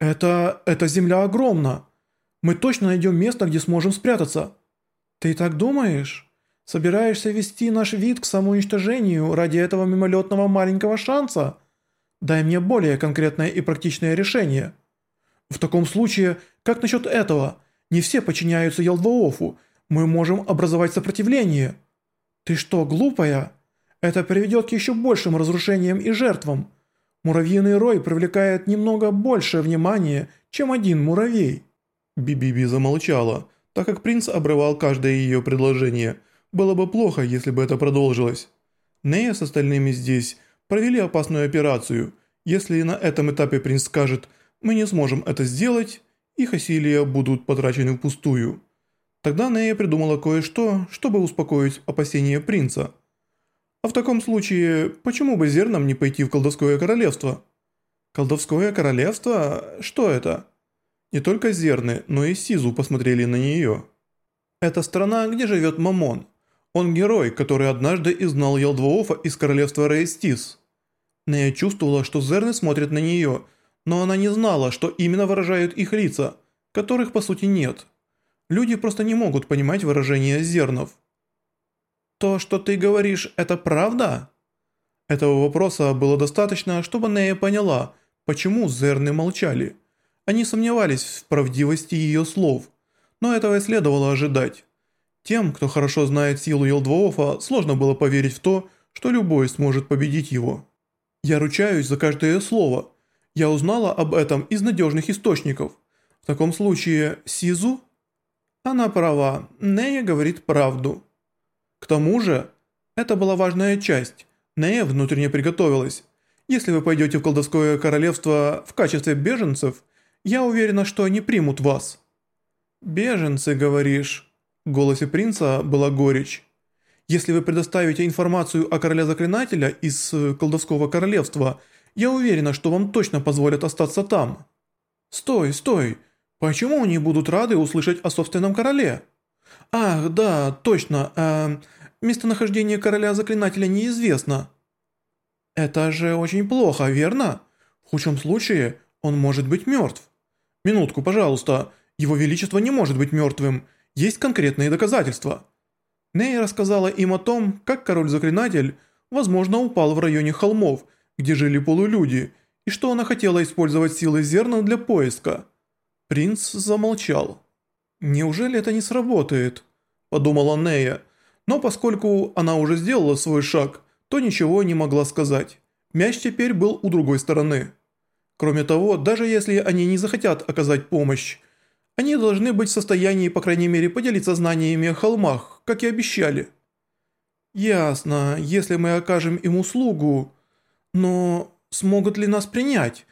«Это... эта земля огромна. Мы точно найдем место, где сможем спрятаться». «Ты так думаешь? Собираешься вести наш вид к самоуничтожению ради этого мимолетного маленького шанса? Дай мне более конкретное и практичное решение». «В таком случае, как насчет этого? Не все подчиняются Елдвоофу. Мы можем образовать сопротивление». «Ты что, глупая? Это приведет к еще большим разрушениям и жертвам. Муравьиный рой привлекает немного больше внимания, чем один муравей». Бибиби замолчала, так как принц обрывал каждое ее предложение. Было бы плохо, если бы это продолжилось. Нея с остальными здесь провели опасную операцию. Если на этом этапе принц скажет «мы не сможем это сделать», их усилия будут потрачены впустую. Тогда Нея придумала кое-что, чтобы успокоить опасения принца. А в таком случае, почему бы зернам не пойти в колдовское королевство? Колдовское королевство? Что это? Не только зерны, но и Сизу посмотрели на нее. Это страна, где живет Мамон. Он герой, который однажды изгнал Елдвоофа из королевства Рейстис. Нея чувствовала, что зерны смотрят на нее, но она не знала, что именно выражают их лица, которых по сути нет. Люди просто не могут понимать выражение зернов. «То, что ты говоришь, это правда?» Этого вопроса было достаточно, чтобы Нея поняла, почему зерны молчали. Они сомневались в правдивости ее слов, но этого и следовало ожидать. Тем, кто хорошо знает силу Елдвоофа, сложно было поверить в то, что любой сможет победить его. «Я ручаюсь за каждое слово. Я узнала об этом из надежных источников. В таком случае Сизу она права, Нея говорит правду. К тому же, это была важная часть. Нея внутренне приготовилась. Если вы пойдете в колдовское королевство в качестве беженцев, я уверена, что они примут вас. «Беженцы, говоришь?» В голосе принца была горечь. «Если вы предоставите информацию о короле заклинателя из э, колдовского королевства, я уверена, что вам точно позволят остаться там». «Стой, стой! Почему они будут рады услышать о собственном короле? Ах, да, точно, э, местонахождение короля-заклинателя неизвестно. Это же очень плохо, верно? В худшем случае он может быть мертв. Минутку, пожалуйста, его величество не может быть мертвым, есть конкретные доказательства. Ней рассказала им о том, как король-заклинатель, возможно, упал в районе холмов, где жили полулюди, и что она хотела использовать силы зерна для поиска. Принц замолчал. «Неужели это не сработает?» – подумала Нея. Но поскольку она уже сделала свой шаг, то ничего не могла сказать. Мяч теперь был у другой стороны. Кроме того, даже если они не захотят оказать помощь, они должны быть в состоянии, по крайней мере, поделиться знаниями о холмах, как и обещали. Ясно, если мы окажем им услугу, но смогут ли нас принять?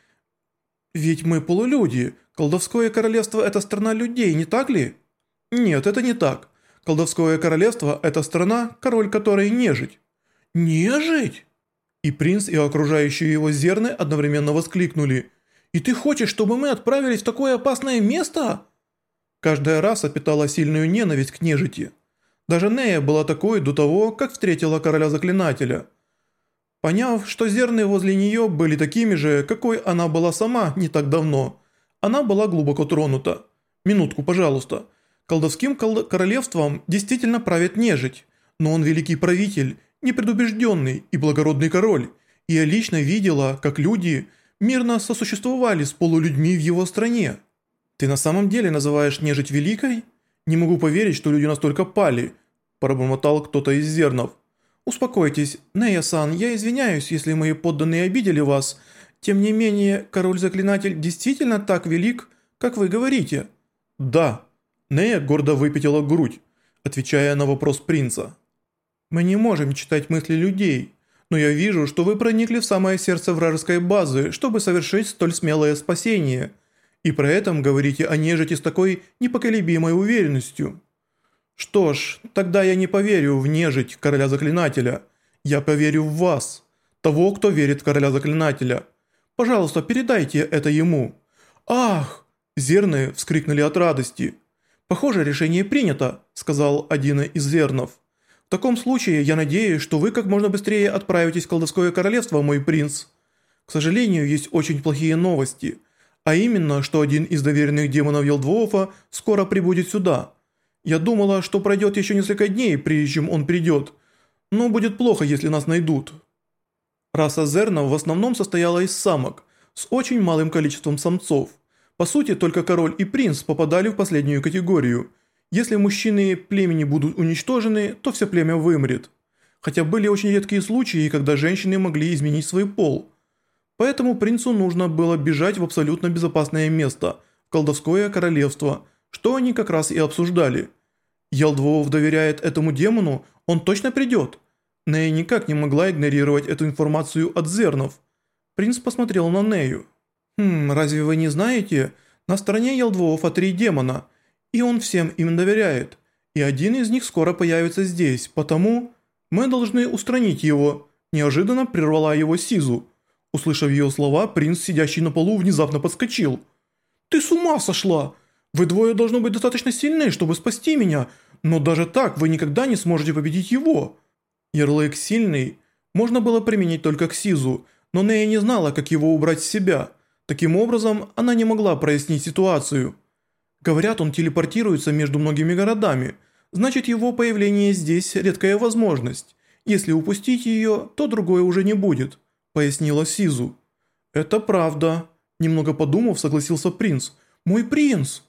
Ведь мы полулюди, Колдовское королевство – это страна людей, не так ли? Нет, это не так. Колдовское королевство – это страна, король которой нежить. Нежить? И принц, и окружающие его зерны одновременно воскликнули. «И ты хочешь, чтобы мы отправились в такое опасное место?» Каждая раса питала сильную ненависть к нежити. Даже Нея была такой до того, как встретила короля-заклинателя. Поняв, что зерны возле нее были такими же, какой она была сама не так давно – она была глубоко тронута. «Минутку, пожалуйста. Колдовским королевством действительно правит нежить, но он великий правитель, непредубежденный и благородный король, и я лично видела, как люди мирно сосуществовали с полулюдьми в его стране. Ты на самом деле называешь нежить великой? Не могу поверить, что люди настолько пали», – пробормотал кто-то из зернов. «Успокойтесь, Нея-сан, я извиняюсь, если мои подданные обидели вас, тем не менее, король-заклинатель действительно так велик, как вы говорите?» «Да». Нея гордо выпятила грудь, отвечая на вопрос принца. «Мы не можем читать мысли людей, но я вижу, что вы проникли в самое сердце вражеской базы, чтобы совершить столь смелое спасение, и при этом говорите о нежити с такой непоколебимой уверенностью». «Что ж, тогда я не поверю в нежить короля-заклинателя. Я поверю в вас, того, кто верит в короля-заклинателя». Пожалуйста, передайте это ему». «Ах!» – зерны вскрикнули от радости. «Похоже, решение принято», – сказал один из зернов. «В таком случае я надеюсь, что вы как можно быстрее отправитесь в колдовское королевство, мой принц. К сожалению, есть очень плохие новости. А именно, что один из доверенных демонов Елдвоофа скоро прибудет сюда. Я думала, что пройдет еще несколько дней, прежде чем он придет. Но будет плохо, если нас найдут. Раса Зернов в основном состояла из самок, с очень малым количеством самцов. По сути, только король и принц попадали в последнюю категорию. Если мужчины племени будут уничтожены, то все племя вымрет. Хотя были очень редкие случаи, когда женщины могли изменить свой пол. Поэтому принцу нужно было бежать в абсолютно безопасное место, в колдовское королевство, что они как раз и обсуждали. Елдвоов доверяет этому демону, он точно придет. Нея никак не могла игнорировать эту информацию от зернов. Принц посмотрел на Нею. «Хм, разве вы не знаете? На стороне Елдвоова три демона, и он всем им доверяет. И один из них скоро появится здесь, потому мы должны устранить его». Неожиданно прервала его Сизу. Услышав ее слова, принц, сидящий на полу, внезапно подскочил. «Ты с ума сошла! Вы двое должны быть достаточно сильны, чтобы спасти меня, но даже так вы никогда не сможете победить его». Ярлык «сильный» можно было применить только к Сизу, но Нея не знала, как его убрать с себя. Таким образом, она не могла прояснить ситуацию. Говорят, он телепортируется между многими городами, значит его появление здесь – редкая возможность. Если упустить ее, то другое уже не будет, пояснила Сизу. Это правда. Немного подумав, согласился принц. Мой принц!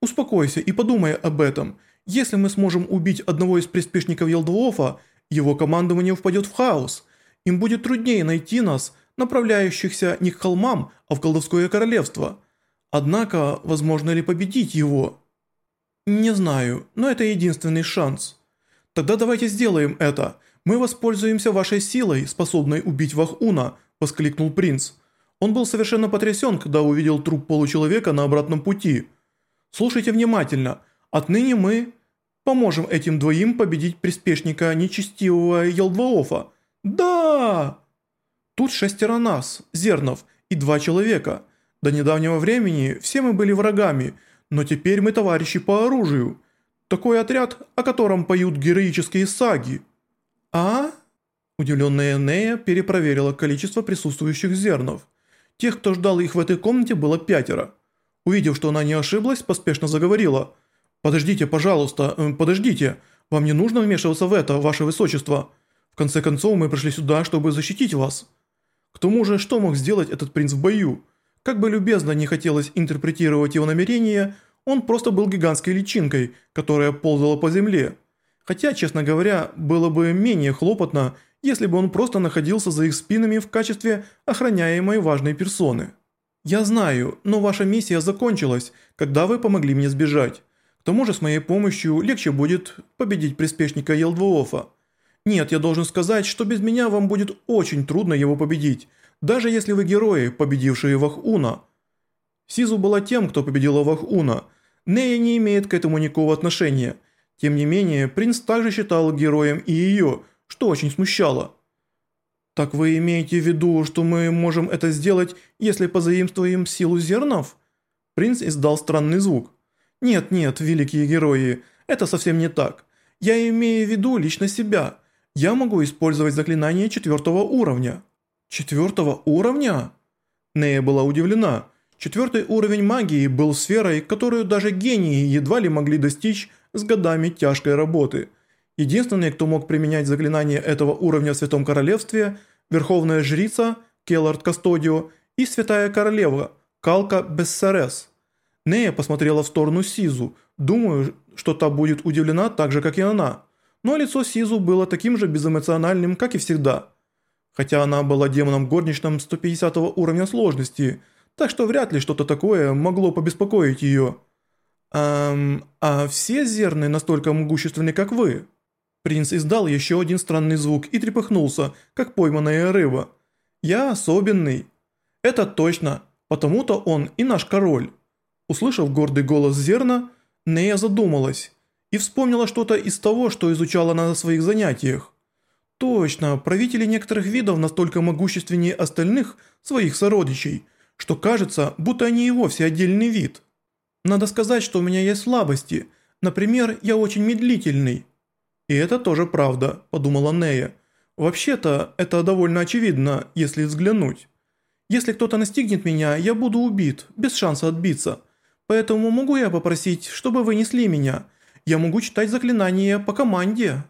Успокойся и подумай об этом. Если мы сможем убить одного из приспешников Елдвоофа, его командование впадет в хаос. Им будет труднее найти нас, направляющихся не к холмам, а в колдовское королевство. Однако, возможно ли победить его? Не знаю, но это единственный шанс. Тогда давайте сделаем это. Мы воспользуемся вашей силой, способной убить Вахуна, воскликнул принц. Он был совершенно потрясен, когда увидел труп получеловека на обратном пути. Слушайте внимательно. Отныне мы Поможем этим двоим победить приспешника нечестивого Елдваофа. Да! Тут шестеро нас, зернов, и два человека. До недавнего времени все мы были врагами, но теперь мы товарищи по оружию. Такой отряд, о котором поют героические саги. А? Удивленная Нея перепроверила количество присутствующих зернов. Тех, кто ждал их в этой комнате, было пятеро. Увидев, что она не ошиблась, поспешно заговорила – «Подождите, пожалуйста, э, подождите. Вам не нужно вмешиваться в это, ваше высочество. В конце концов, мы пришли сюда, чтобы защитить вас». К тому же, что мог сделать этот принц в бою? Как бы любезно не хотелось интерпретировать его намерения, он просто был гигантской личинкой, которая ползала по земле. Хотя, честно говоря, было бы менее хлопотно, если бы он просто находился за их спинами в качестве охраняемой важной персоны. «Я знаю, но ваша миссия закончилась, когда вы помогли мне сбежать. К тому же с моей помощью легче будет победить приспешника Елдвоофа. Нет, я должен сказать, что без меня вам будет очень трудно его победить, даже если вы герои, победившие Вахуна. Сизу была тем, кто победила Вахуна. Нея не имеет к этому никакого отношения. Тем не менее, принц также считал героем и ее, что очень смущало. «Так вы имеете в виду, что мы можем это сделать, если позаимствуем силу зернов?» Принц издал странный звук. «Нет-нет, великие герои, это совсем не так. Я имею в виду лично себя. Я могу использовать заклинание четвертого уровня». «Четвертого уровня?» Нея была удивлена. Четвертый уровень магии был сферой, которую даже гении едва ли могли достичь с годами тяжкой работы. Единственный, кто мог применять заклинание этого уровня в Святом Королевстве – Верховная Жрица Келлард Кастодио и Святая Королева Калка Бессерес. Нея посмотрела в сторону Сизу, думаю, что та будет удивлена так же, как и она. Но лицо Сизу было таким же безэмоциональным, как и всегда. Хотя она была демоном горничным 150 уровня сложности, так что вряд ли что-то такое могло побеспокоить ее. «Эм, а все зерны настолько могущественны, как вы?» Принц издал еще один странный звук и трепыхнулся, как пойманная рыба. «Я особенный». «Это точно, потому-то он и наш король». Услышав гордый голос Зерна, Нея задумалась и вспомнила что-то из того, что изучала на своих занятиях. Точно, правители некоторых видов настолько могущественнее остальных своих сородичей, что кажется, будто они и вовсе отдельный вид. Надо сказать, что у меня есть слабости. Например, я очень медлительный. И это тоже правда, подумала Нея. Вообще-то, это довольно очевидно, если взглянуть. Если кто-то настигнет меня, я буду убит, без шанса отбиться. Поэтому могу я попросить, чтобы вы несли меня? Я могу читать заклинания по команде».